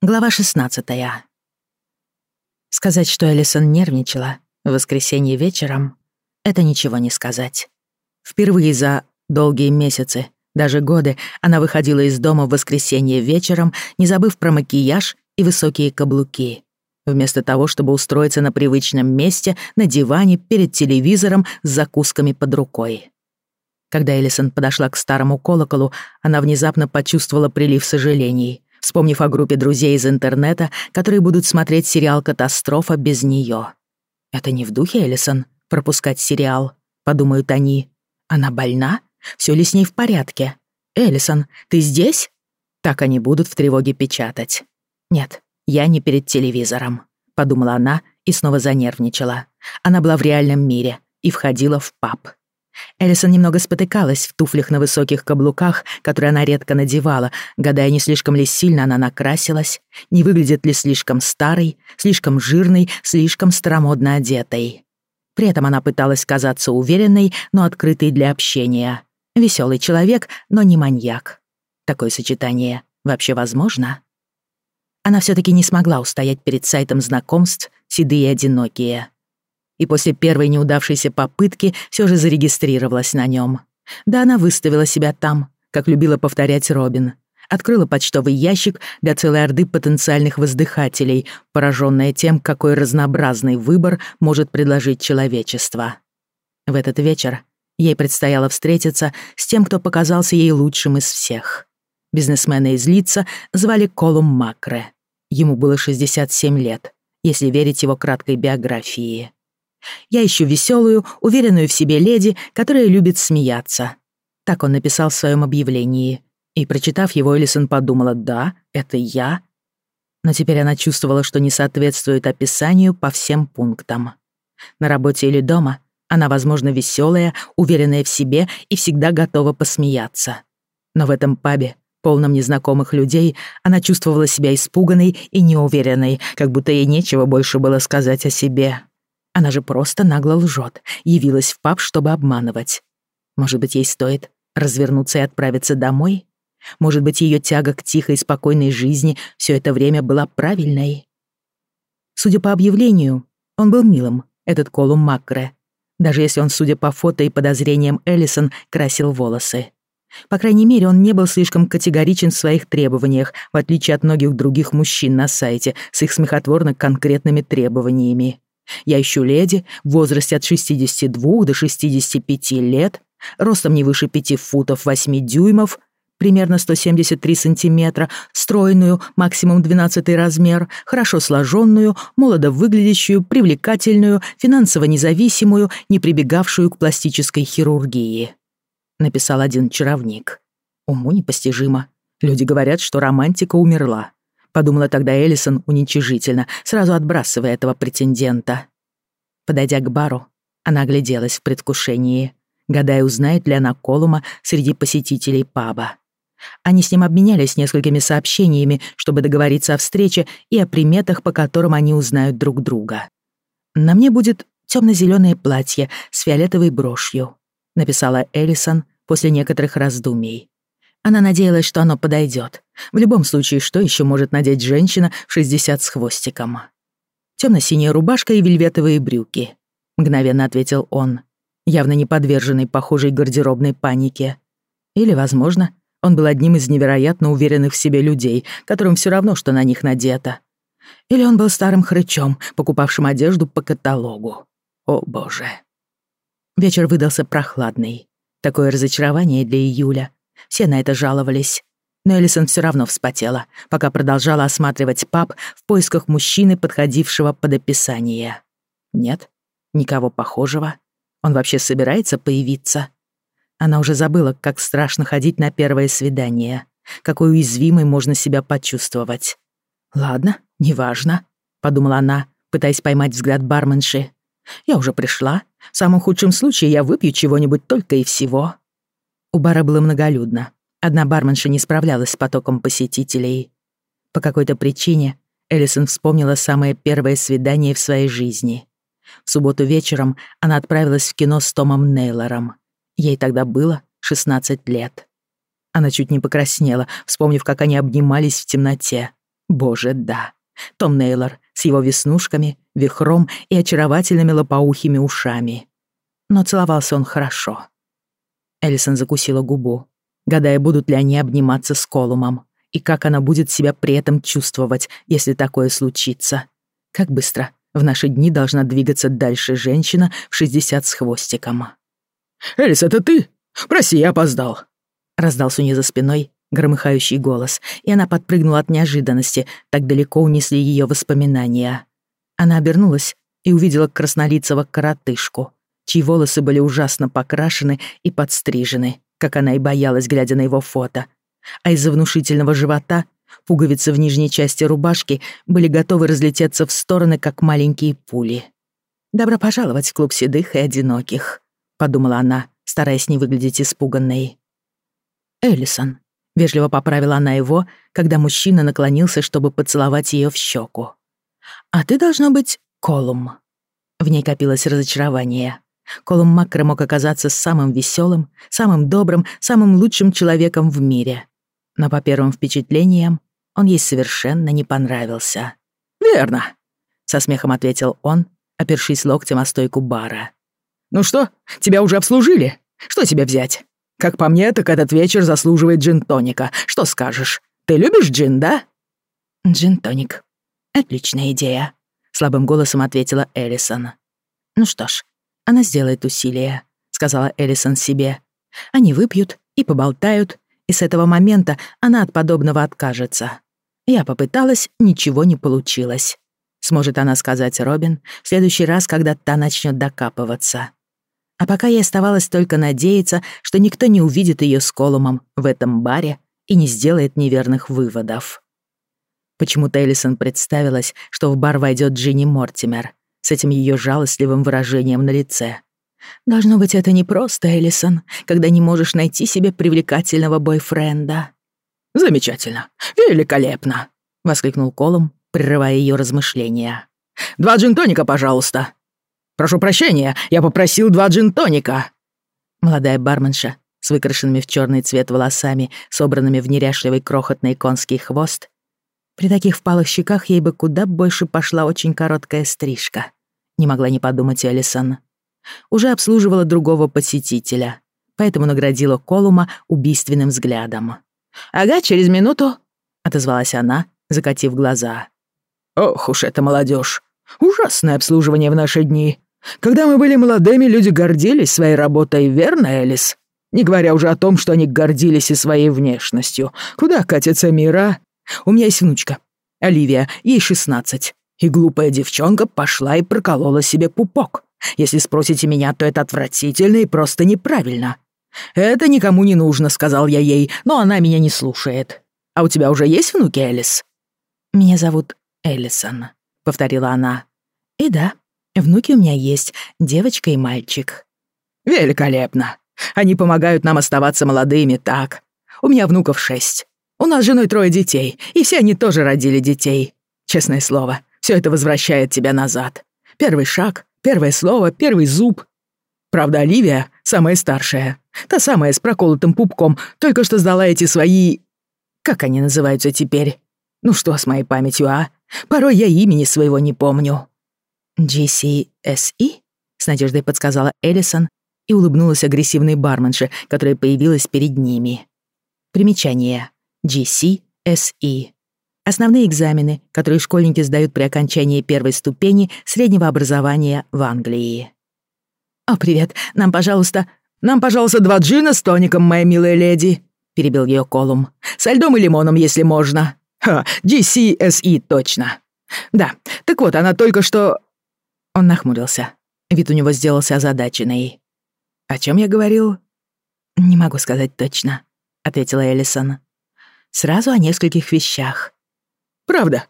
Глава 16 Сказать, что Элисон нервничала в воскресенье вечером, это ничего не сказать. Впервые за долгие месяцы, даже годы, она выходила из дома в воскресенье вечером, не забыв про макияж и высокие каблуки. Вместо того, чтобы устроиться на привычном месте, на диване, перед телевизором с закусками под рукой. Когда Элисон подошла к старому колоколу, она внезапно почувствовала прилив сожалений — вспомнив о группе друзей из интернета, которые будут смотреть сериал «Катастрофа» без неё. «Это не в духе, Эллисон, пропускать сериал», — подумают они. «Она больна? Всё ли с ней в порядке? Эллисон, ты здесь?» Так они будут в тревоге печатать. «Нет, я не перед телевизором», — подумала она и снова занервничала. Она была в реальном мире и входила в паб. Элисон немного спотыкалась в туфлях на высоких каблуках, которые она редко надевала, гадая, не слишком ли сильно она накрасилась, не выглядит ли слишком старой, слишком жирной, слишком старомодно одетой. При этом она пыталась казаться уверенной, но открытой для общения. Веселый человек, но не маньяк. Такое сочетание вообще возможно? Она все таки не смогла устоять перед сайтом знакомств «Седые одинокие» и после первой неудавшейся попытки все же зарегистрировалась на нем. Да, она выставила себя там, как любила повторять Робин. Открыла почтовый ящик для целой орды потенциальных воздыхателей, пораженная тем, какой разнообразный выбор может предложить человечество. В этот вечер ей предстояло встретиться с тем, кто показался ей лучшим из всех. Бизнесмена из лица звали Колум Макре. Ему было 67 лет, если верить его краткой биографии. Я ищу веселую, уверенную в себе леди, которая любит смеяться. Так он написал в своем объявлении. И, прочитав его, Элисон подумала, да, это я. Но теперь она чувствовала, что не соответствует описанию по всем пунктам. На работе или дома она, возможно, веселая, уверенная в себе и всегда готова посмеяться. Но в этом пабе, полном незнакомых людей, она чувствовала себя испуганной и неуверенной, как будто ей нечего больше было сказать о себе. Она же просто нагло лжет, явилась в паб, чтобы обманывать. Может быть, ей стоит развернуться и отправиться домой? Может быть, ее тяга к тихой и спокойной жизни все это время была правильной? Судя по объявлению, он был милым, этот Колум Маккре, даже если он, судя по фото и подозрениям Эллисон, красил волосы. По крайней мере, он не был слишком категоричен в своих требованиях, в отличие от многих других мужчин на сайте с их смехотворно конкретными требованиями. Я ищу леди в возрасте от 62 до 65 лет, ростом не выше 5 футов 8 дюймов, примерно 173 сантиметра, стройную, максимум 12 размер, хорошо сложенную, молодо выглядящую, привлекательную, финансово независимую, не прибегавшую к пластической хирургии. Написал один чаровник. Уму непостижимо. Люди говорят, что романтика умерла подумала тогда Эллисон уничижительно, сразу отбрасывая этого претендента. Подойдя к бару, она огляделась в предвкушении, гадая, узнает ли она Колума среди посетителей паба. Они с ним обменялись несколькими сообщениями, чтобы договориться о встрече и о приметах, по которым они узнают друг друга. «На мне будет темно-зеленое платье с фиолетовой брошью», написала Эллисон после некоторых раздумий. Она надеялась, что оно подойдет. В любом случае, что еще может надеть женщина в 60 с хвостиком? Темно-синяя рубашка и вельветовые брюки. Мгновенно ответил он, явно не подверженный похожей гардеробной панике. Или, возможно, он был одним из невероятно уверенных в себе людей, которым все равно, что на них надето. Или он был старым хрычом, покупавшим одежду по каталогу. О, боже. Вечер выдался прохладный. Такое разочарование для июля. Все на это жаловались. Но Элисон все равно вспотела, пока продолжала осматривать паб в поисках мужчины, подходившего под описание. Нет, никого похожего. Он вообще собирается появиться? Она уже забыла, как страшно ходить на первое свидание, какой уязвимой можно себя почувствовать. «Ладно, неважно», — подумала она, пытаясь поймать взгляд барменши. «Я уже пришла. В самом худшем случае я выпью чего-нибудь только и всего». У бара было многолюдно. Одна барменша не справлялась с потоком посетителей. По какой-то причине Эллисон вспомнила самое первое свидание в своей жизни. В субботу вечером она отправилась в кино с Томом Нейлором. Ей тогда было 16 лет. Она чуть не покраснела, вспомнив, как они обнимались в темноте. Боже, да. Том Нейлор с его веснушками, вихром и очаровательными лопоухими ушами. Но целовался он хорошо. Эллисон закусила губу, гадая, будут ли они обниматься с Колумом, и как она будет себя при этом чувствовать, если такое случится. Как быстро в наши дни должна двигаться дальше женщина в 60 с хвостиком. «Элис, это ты? Прости, я опоздал!» Раздался у нее за спиной громыхающий голос, и она подпрыгнула от неожиданности, так далеко унесли ее воспоминания. Она обернулась и увидела краснолицего коротышку, чьи волосы были ужасно покрашены и подстрижены, как она и боялась, глядя на его фото. А из-за внушительного живота пуговицы в нижней части рубашки были готовы разлететься в стороны, как маленькие пули. «Добро пожаловать в клуб седых и одиноких», — подумала она, стараясь не выглядеть испуганной. «Эллисон», — вежливо поправила она его, когда мужчина наклонился, чтобы поцеловать ее в щеку. «А ты должно быть Колум». В ней копилось разочарование. Колум Макро мог оказаться самым веселым, самым добрым, самым лучшим человеком в мире. Но по первым впечатлениям он ей совершенно не понравился. «Верно», — со смехом ответил он, опершись локтем о стойку бара. «Ну что, тебя уже обслужили? Что тебе взять? Как по мне, так этот вечер заслуживает джин-тоника. Что скажешь? Ты любишь джин, да?» «Джин-тоник. Отличная идея», — слабым голосом ответила Эллисон. «Ну что ж, она сделает усилие», — сказала Эллисон себе. «Они выпьют и поболтают, и с этого момента она от подобного откажется. Я попыталась, ничего не получилось. Сможет она сказать Робин в следующий раз, когда та начнет докапываться. А пока ей оставалось только надеяться, что никто не увидит ее с Колумом в этом баре и не сделает неверных выводов. Почему-то Эллисон представилась, что в бар войдет Джинни Мортимер, с этим ее жалостливым выражением на лице. «Должно быть, это не просто, Эллисон, когда не можешь найти себе привлекательного бойфренда». «Замечательно! Великолепно!» — воскликнул Колум, прерывая ее размышления. «Два джин-тоника, пожалуйста!» «Прошу прощения, я попросил два джин-тоника!» Молодая барменша с выкрашенными в черный цвет волосами, собранными в неряшливый крохотный конский хвост, при таких впалых щеках ей бы куда больше пошла очень короткая стрижка. Не могла не подумать Элисон. Уже обслуживала другого посетителя, поэтому наградила Колума убийственным взглядом. «Ага, через минуту», — отозвалась она, закатив глаза. «Ох уж это молодежь! Ужасное обслуживание в наши дни. Когда мы были молодыми, люди гордились своей работой, верно, Элис? Не говоря уже о том, что они гордились и своей внешностью. Куда катится мира? У меня есть внучка, Оливия, ей 16. И глупая девчонка пошла и проколола себе пупок. Если спросите меня, то это отвратительно и просто неправильно. Это никому не нужно, сказал я ей, но она меня не слушает. А у тебя уже есть внуки, Элис? Меня зовут Эллисон, повторила она. И да, внуки у меня есть, девочка и мальчик. Великолепно. Они помогают нам оставаться молодыми, так? У меня внуков шесть. У нас с женой трое детей, и все они тоже родили детей. Честное слово, все это возвращает тебя назад. Первый шаг, первое слово, первый зуб. Правда, Оливия, самая старшая, та самая с проколотым пупком, только что сдала эти свои... Как они называются теперь? Ну что с моей памятью, а? Порой я имени своего не помню. GCSE? С надеждой подсказала Эллисон и улыбнулась агрессивной барменше, которая появилась перед ними. Примечание. GCSE. Основные экзамены, которые школьники сдают при окончании первой ступени среднего образования в Англии. «О, привет. Нам, пожалуйста, нам, пожалуйста, два джина с тоником, моя милая леди», — перебил ее Колум. «Со льдом и лимоном, если можно. Ха, GCSE, точно. Да, так вот, она только что...» Он нахмурился. Вид у него сделался озадаченный. «О чем я говорил?» «Не могу сказать точно», — ответила Эллисон. Сразу о нескольких вещах. Правда?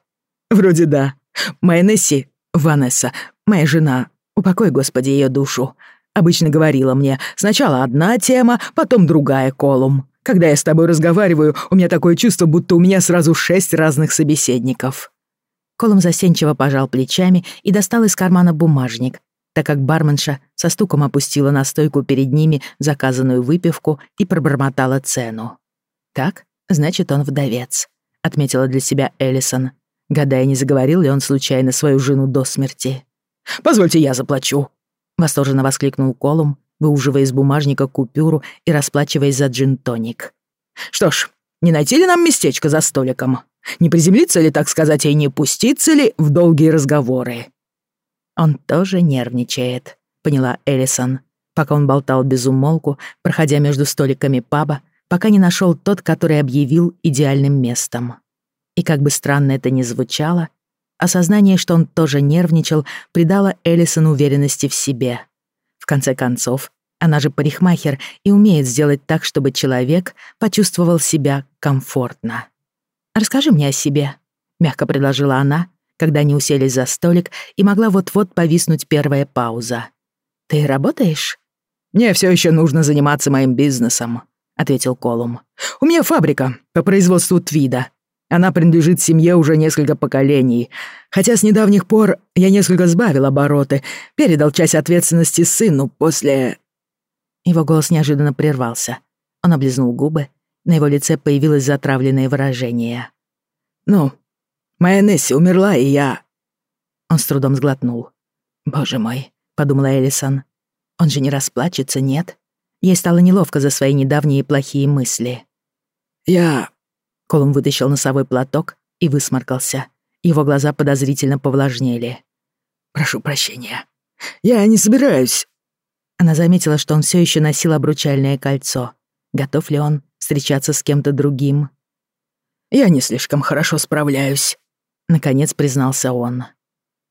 Вроде да. Моя Несси, Ванесса, моя жена, упокой, Господи, ее душу, обычно говорила мне, сначала одна тема, потом другая колум. Когда я с тобой разговариваю, у меня такое чувство, будто у меня сразу шесть разных собеседников». Колум застенчиво пожал плечами и достал из кармана бумажник, так как барменша со стуком опустила на стойку перед ними заказанную выпивку и пробормотала цену. Так, значит, он вдовец. отметила для себя Эллисон, гадая, не заговорил ли он случайно свою жену до смерти. «Позвольте, я заплачу», — восторженно воскликнул Колум, выуживая из бумажника купюру и расплачиваясь за джин-тоник. «Что ж, не найти ли нам местечко за столиком? Не приземлиться ли, так сказать, и не пуститься ли в долгие разговоры?» «Он тоже нервничает», — поняла Эллисон, пока он болтал без умолку, проходя между столиками паба, пока не нашел тот, который объявил идеальным местом. И как бы странно это ни звучало, осознание, что он тоже нервничал, придало Эллисон уверенности в себе. В конце концов, она же парикмахер и умеет сделать так, чтобы человек почувствовал себя комфортно. «Расскажи мне о себе», — мягко предложила она, когда они уселись за столик, и могла вот-вот повиснуть первая пауза. «Ты работаешь?» «Мне все еще нужно заниматься моим бизнесом», — ответил Колум. «У меня фабрика по производству твида. Она принадлежит семье уже несколько поколений. Хотя с недавних пор я несколько сбавил обороты, передал часть ответственности сыну после...» Его голос неожиданно прервался. Он облизнул губы, на его лице появилось затравленное выражение. «Ну, моя Несси умерла, и я...» Он с трудом сглотнул. «Боже мой», — подумала Элисон. «Он же не расплачется, нет?» Ей стало неловко за свои недавние плохие мысли. «Я...» Колум вытащил носовой платок и высморкался. Его глаза подозрительно повлажнели. «Прошу прощения. Я не собираюсь...» Она заметила, что он все еще носил обручальное кольцо. Готов ли он встречаться с кем-то другим. «Я не слишком хорошо справляюсь», — наконец признался он.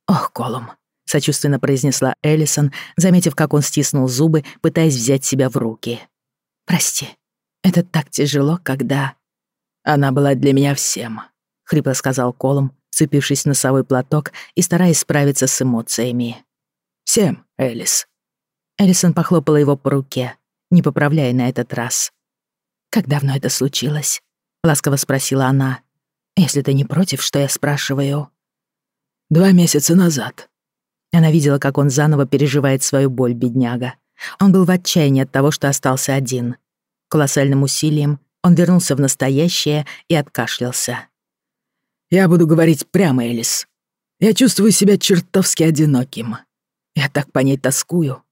«Ох, Колум», — сочувственно произнесла Эллисон, заметив, как он стиснул зубы, пытаясь взять себя в руки. «Прости, это так тяжело, когда...» «Она была для меня всем», — хрипло сказал Колум, цепившись в носовой платок и стараясь справиться с эмоциями. «Всем, Элис». Эллисон похлопала его по руке, не поправляя на этот раз. «Как давно это случилось?» — ласково спросила она. «Если ты не против, что я спрашиваю?» «Два месяца назад». Она видела, как он заново переживает свою боль, бедняга. Он был в отчаянии от того, что остался один. Колоссальным усилием он вернулся в настоящее и откашлялся. «Я буду говорить прямо, Элис. Я чувствую себя чертовски одиноким. Я так по ней тоскую.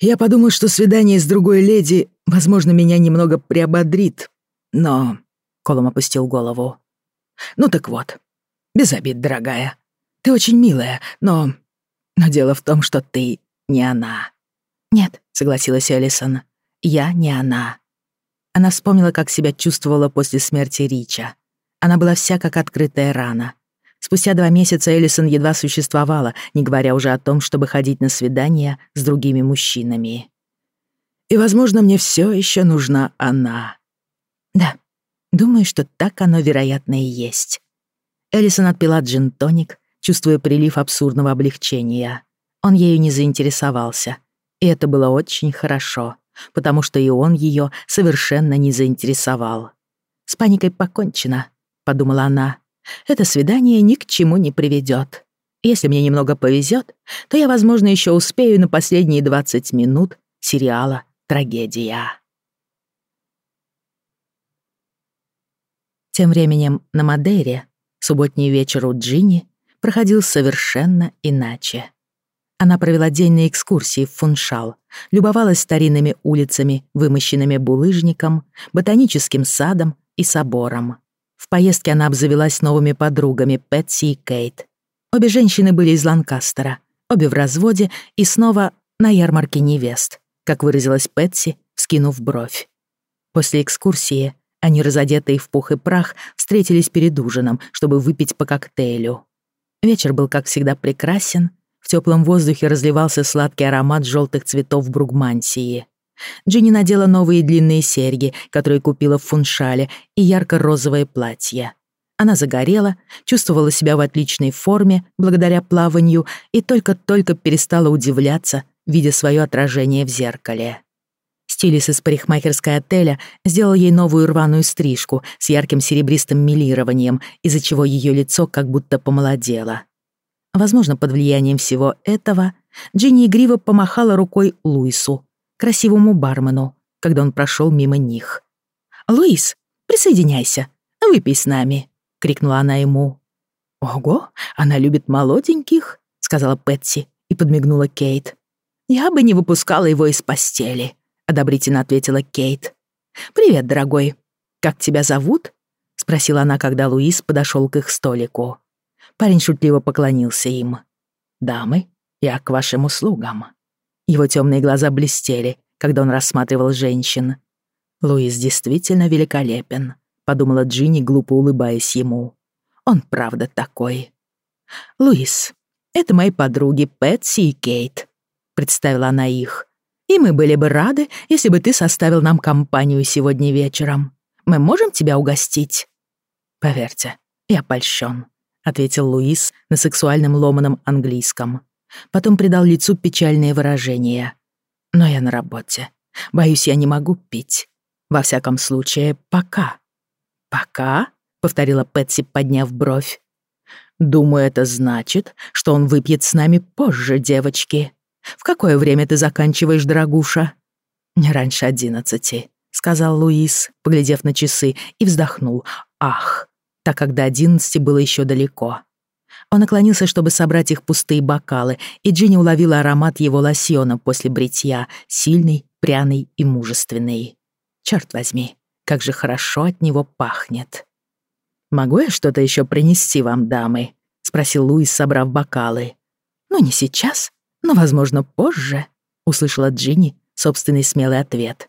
Я подумал, что свидание с другой леди, возможно, меня немного приободрит, но...» Колом опустил голову. «Ну так вот, без обид, дорогая. Ты очень милая, но... Но дело в том, что ты не она». «Нет», — согласилась Элисон, — «я не она». Она вспомнила, как себя чувствовала после смерти Рича. Она была вся как открытая рана. Спустя два месяца Эллисон едва существовала, не говоря уже о том, чтобы ходить на свидания с другими мужчинами. И, возможно, мне все еще нужна она. Да, думаю, что так оно, вероятно, и есть. Эллисон отпила джин-тоник, чувствуя прилив абсурдного облегчения. Он ею не заинтересовался. И это было очень хорошо, потому что и он ее совершенно не заинтересовал. «С паникой покончено», — подумала она. Это свидание ни к чему не приведет. Если мне немного повезет, то я, возможно, еще успею на последние 20 минут сериала «Трагедия». Тем временем на Мадейре субботний вечер у Джинни проходил совершенно иначе. Она провела день на экскурсии в Фуншал, любовалась старинными улицами, вымощенными булыжником, ботаническим садом и собором. В поездке она обзавелась новыми подругами Пэтси и Кейт. Обе женщины были из Ланкастера, обе в разводе и снова на ярмарке невест, как выразилась Пэтси, скинув бровь. После экскурсии они, разодетые в пух и прах, встретились перед ужином, чтобы выпить по коктейлю. Вечер был, как всегда, прекрасен. В теплом воздухе разливался сладкий аромат желтых цветов бругмансии. Джинни надела новые длинные серьги, которые купила в фуншале, и ярко-розовое платье. Она загорела, чувствовала себя в отличной форме благодаря плаванию и только-только перестала удивляться, видя свое отражение в зеркале. Стилис из парикмахерской отеля сделал ей новую рваную стрижку с ярким серебристым милированием, из-за чего ее лицо как будто помолодело. Возможно, под влиянием всего этого Джинни игриво помахала рукой Луису, красивому бармену, когда он прошел мимо них. «Луис, присоединяйся, выпей с нами». — крикнула она ему. «Ого, она любит молоденьких», — сказала Пэтси и подмигнула Кейт. «Я бы не выпускала его из постели», — одобрительно ответила Кейт. «Привет, дорогой. Как тебя зовут?» — спросила она, когда Луис подошел к их столику. Парень шутливо поклонился им. «Дамы, я к вашим услугам». Его темные глаза блестели, когда он рассматривал женщин. «Луис действительно великолепен», — подумала Джинни, глупо улыбаясь ему. «Он правда такой». «Луис, это мои подруги Пэтси и Кейт», — представила она их. «И мы были бы рады, если бы ты составил нам компанию сегодня вечером. Мы можем тебя угостить?» «Поверьте, я польщен», — ответил Луис на сексуальном ломаном английском. Потом придал лицу печальное выражение. «Но я на работе. Боюсь, я не могу пить. Во всяком случае, пока». «Пока?» — повторила Пэтси, подняв бровь. «Думаю, это значит, что он выпьет с нами позже, девочки. В какое время ты заканчиваешь, дорогуша?» «Не раньше одиннадцати», — сказал Луис, поглядев на часы, и вздохнул. «Ах!» так как до одиннадцати было еще далеко. Он наклонился, чтобы собрать их пустые бокалы, и Джинни уловила аромат его лосьона после бритья, сильный, пряный и мужественный. Черт возьми, как же хорошо от него пахнет. «Могу я что-то еще принести вам, дамы?» — спросил Луис, собрав бокалы. «Ну, не сейчас, но, возможно, позже», — услышала Джинни собственный смелый ответ.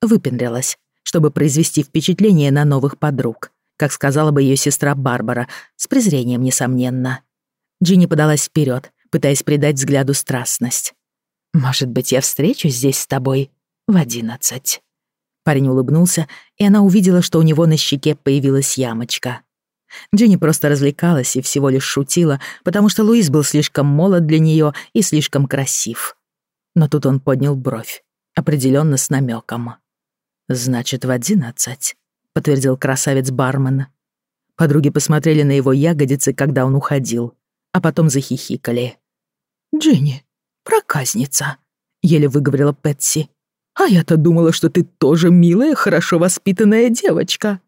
Выпендрилась, чтобы произвести впечатление на новых подруг, как сказала бы ее сестра Барбара, с презрением, несомненно. Джинни подалась вперед, пытаясь придать взгляду страстность. «Может быть, я встречусь здесь с тобой в одиннадцать?» Парень улыбнулся, и она увидела, что у него на щеке появилась ямочка. Джинни просто развлекалась и всего лишь шутила, потому что Луис был слишком молод для нее и слишком красив. Но тут он поднял бровь, определенно с намеком. «Значит, в одиннадцать», — подтвердил красавец-бармен. Подруги посмотрели на его ягодицы, когда он уходил, а потом захихикали. «Джинни, проказница», — еле выговорила Пэтси. А я-то думала, что ты тоже милая, хорошо воспитанная девочка».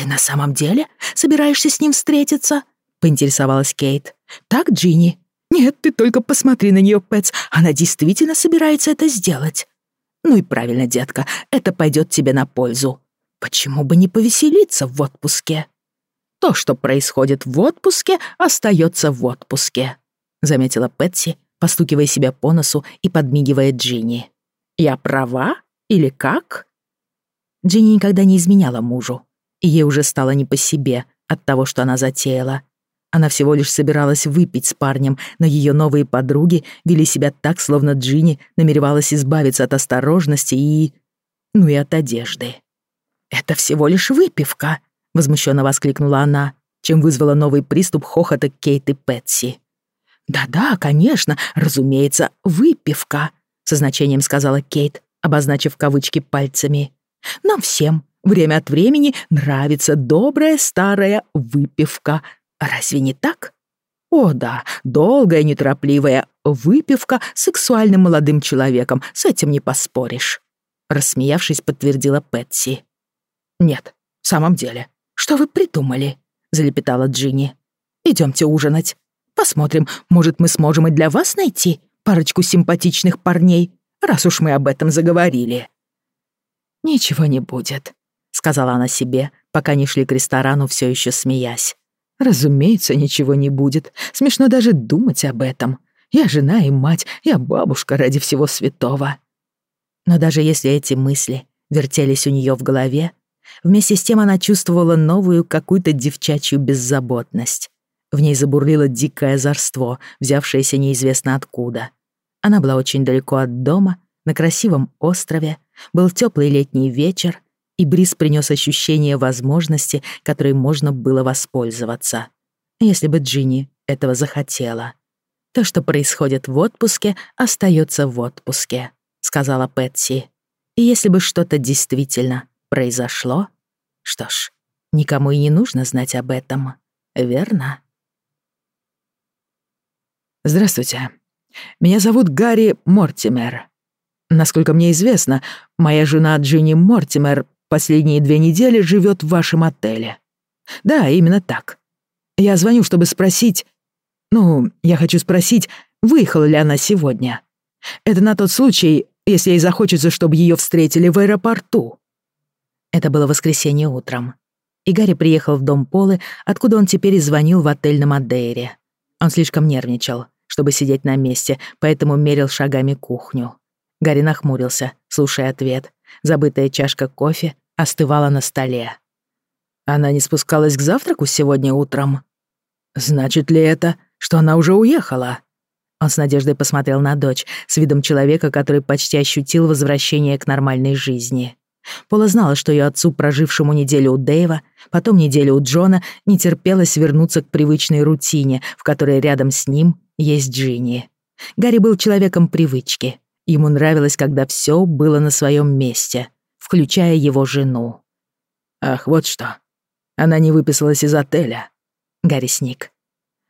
«Ты на самом деле собираешься с ним встретиться?» — поинтересовалась Кейт. «Так, Джинни?» «Нет, ты только посмотри на нее, Пэтс. Она действительно собирается это сделать». «Ну и правильно, детка, это пойдет тебе на пользу. Почему бы не повеселиться в отпуске?» «То, что происходит в отпуске, остается в отпуске», — заметила Пэтси, постукивая себя по носу и подмигивая Джинни. Я права или как?» Джинни никогда не изменяла мужу, и ей уже стало не по себе от того, что она затеяла. Она всего лишь собиралась выпить с парнем, но ее новые подруги вели себя так, словно Джинни намеревалась избавиться от осторожности и... ну и от одежды. «Это всего лишь выпивка», — возмущенно воскликнула она, чем вызвала новый приступ хохота Кейт и Пэтси. «Да-да, конечно, разумеется, выпивка», со значением сказала Кейт, обозначив кавычки пальцами. «Нам всем время от времени нравится добрая старая выпивка. Разве не так?» «О да, долгая, неторопливая выпивка с сексуальным молодым человеком, с этим не поспоришь», рассмеявшись, подтвердила Пэтси. «Нет, в самом деле, что вы придумали?» залепетала Джинни. «Идемте ужинать. Посмотрим, может, мы сможем и для вас найти парочку симпатичных парней, раз уж мы об этом заговорили». «Ничего не будет», — сказала она себе, пока не шли к ресторану, все еще смеясь. «Разумеется, ничего не будет. Смешно даже думать об этом. Я жена и мать, я бабушка ради всего святого». Но даже если эти мысли вертелись у нее в голове, вместе с тем она чувствовала новую какую-то девчачью беззаботность. В ней забурлило дикое озорство, взявшееся неизвестно откуда. Она была очень далеко от дома, на красивом острове, был теплый летний вечер, и бриз принес ощущение возможности, которой можно было воспользоваться. Если бы Джинни этого захотела. То, что происходит в отпуске, остается в отпуске, сказала Пэтси. И если бы что-то действительно произошло, что ж, никому и не нужно знать об этом, верно? Здравствуйте. Меня зовут Гарри Мортимер. Насколько мне известно, моя жена Джинни Мортимер последние две недели живет в вашем отеле. Да, именно так. Я звоню, чтобы спросить... Ну, я хочу спросить, выехала ли она сегодня. Это на тот случай, если ей захочется, чтобы ее встретили в аэропорту. Это было воскресенье утром. И Гарри приехал в дом Полы, откуда он теперь и звонил в отель на Мадейре. Он слишком нервничал, чтобы сидеть на месте, поэтому мерил шагами кухню. Гарри нахмурился, слушая ответ. Забытая чашка кофе остывала на столе. Она не спускалась к завтраку сегодня утром? Значит ли это, что она уже уехала? Он с надеждой посмотрел на дочь, с видом человека, который почти ощутил возвращение к нормальной жизни. Пола знала, что ее отцу, прожившему неделю у Дэйва, потом неделю у Джона, не терпелось вернуться к привычной рутине, в которой рядом с ним есть Джинни. Гарри был человеком привычки. Ему нравилось, когда все было на своем месте, включая его жену. «Ах, вот что. Она не выписалась из отеля». Гарри сник.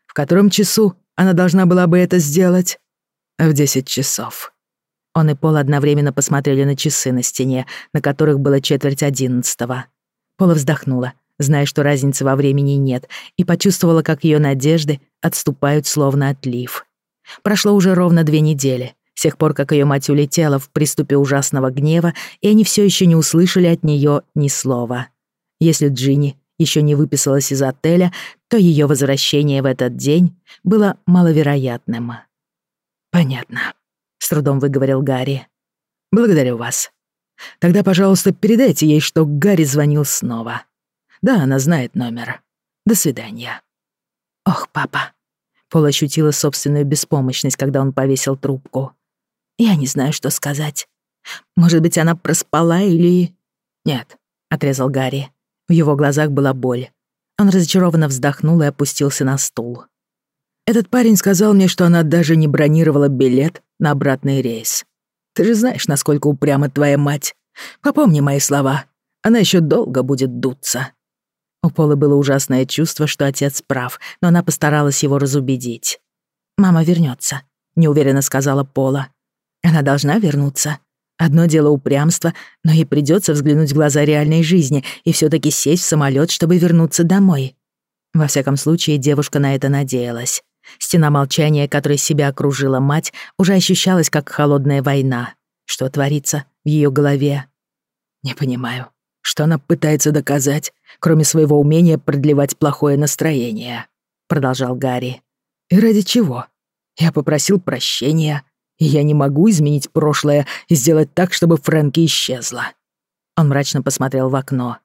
«В котором часу она должна была бы это сделать?» «В десять часов». Он и Пол одновременно посмотрели на часы на стене, на которых было четверть одиннадцатого. Пола вздохнула, зная, что разницы во времени нет, и почувствовала, как ее надежды отступают словно отлив. Прошло уже ровно две недели, с тех пор, как ее мать улетела в приступе ужасного гнева, и они все еще не услышали от нее ни слова. Если Джинни еще не выписалась из отеля, то ее возвращение в этот день было маловероятным. «Понятно», с трудом выговорил Гарри. «Благодарю вас. Тогда, пожалуйста, передайте ей, что Гарри звонил снова. Да, она знает номер. До свидания». «Ох, папа». Пол ощутила собственную беспомощность, когда он повесил трубку. «Я не знаю, что сказать. Может быть, она проспала или...» «Нет», — отрезал Гарри. В его глазах была боль. Он разочарованно вздохнул и опустился на стул. Этот парень сказал мне, что она даже не бронировала билет на обратный рейс. Ты же знаешь, насколько упряма твоя мать. Попомни мои слова. Она еще долго будет дуться». У Полы было ужасное чувство, что отец прав, но она постаралась его разубедить. «Мама вернется, неуверенно сказала Пола. «Она должна вернуться. Одно дело упрямство, но ей придется взглянуть в глаза реальной жизни и все таки сесть в самолет, чтобы вернуться домой». Во всяком случае, девушка на это надеялась. Стена молчания, которой себя окружила мать, уже ощущалась как холодная война. Что творится в ее голове? Не понимаю, что она пытается доказать, кроме своего умения продлевать плохое настроение, продолжал Гарри. И ради чего? Я попросил прощения, я не могу изменить прошлое и сделать так, чтобы Фрэнки исчезла. Он мрачно посмотрел в окно.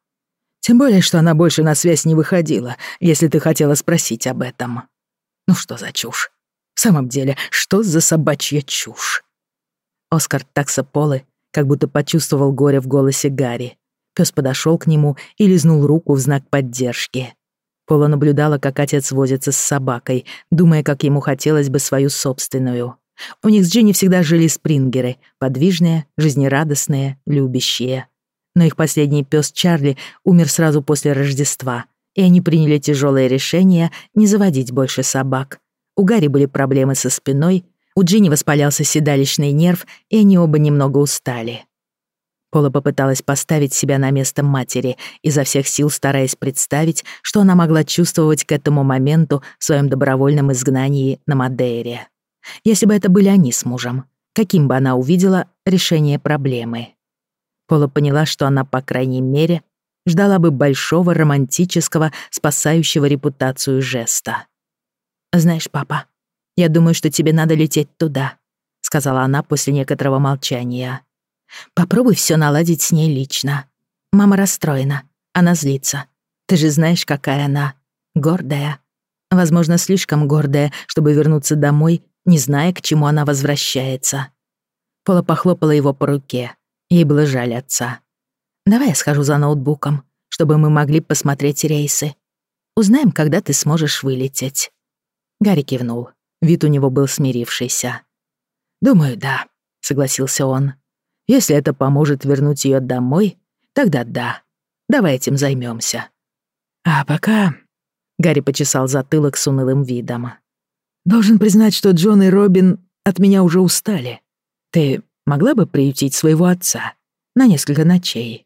Тем более, что она больше на связь не выходила, если ты хотела спросить об этом. Ну что за чушь? В самом деле, что за собачья чушь? Оскар таксополы как будто почувствовал горе в голосе Гарри. Пёс подошёл к нему и лизнул руку в знак поддержки. Пола наблюдала, как отец возится с собакой, думая, как ему хотелось бы свою собственную. У них с Джинни всегда жили спрингеры, подвижные, жизнерадостные, любящие. Но их последний пёс Чарли умер сразу после Рождества — и они приняли тяжелое решение не заводить больше собак. У Гарри были проблемы со спиной, у Джинни воспалялся седалищный нерв, и они оба немного устали. Пола попыталась поставить себя на место матери, изо всех сил стараясь представить, что она могла чувствовать к этому моменту в своем добровольном изгнании на Мадейре. Если бы это были они с мужем, каким бы она увидела решение проблемы? Пола поняла, что она, по крайней мере, ждала бы большого романтического, спасающего репутацию жеста. «Знаешь, папа, я думаю, что тебе надо лететь туда», — сказала она после некоторого молчания. «Попробуй все наладить с ней лично. Мама расстроена, она злится. Ты же знаешь, какая она. Гордая. Возможно, слишком гордая, чтобы вернуться домой, не зная, к чему она возвращается». Пола похлопала его по руке. Ей было жаль отца. Давай я схожу за ноутбуком, чтобы мы могли посмотреть рейсы. Узнаем, когда ты сможешь вылететь». Гарри кивнул. Вид у него был смирившийся. «Думаю, да», — согласился он. «Если это поможет вернуть ее домой, тогда да. Давай этим займемся. А пока...» Гарри почесал затылок с унылым видом. «Должен признать, что Джон и Робин от меня уже устали. Ты могла бы приютить своего отца на несколько ночей?»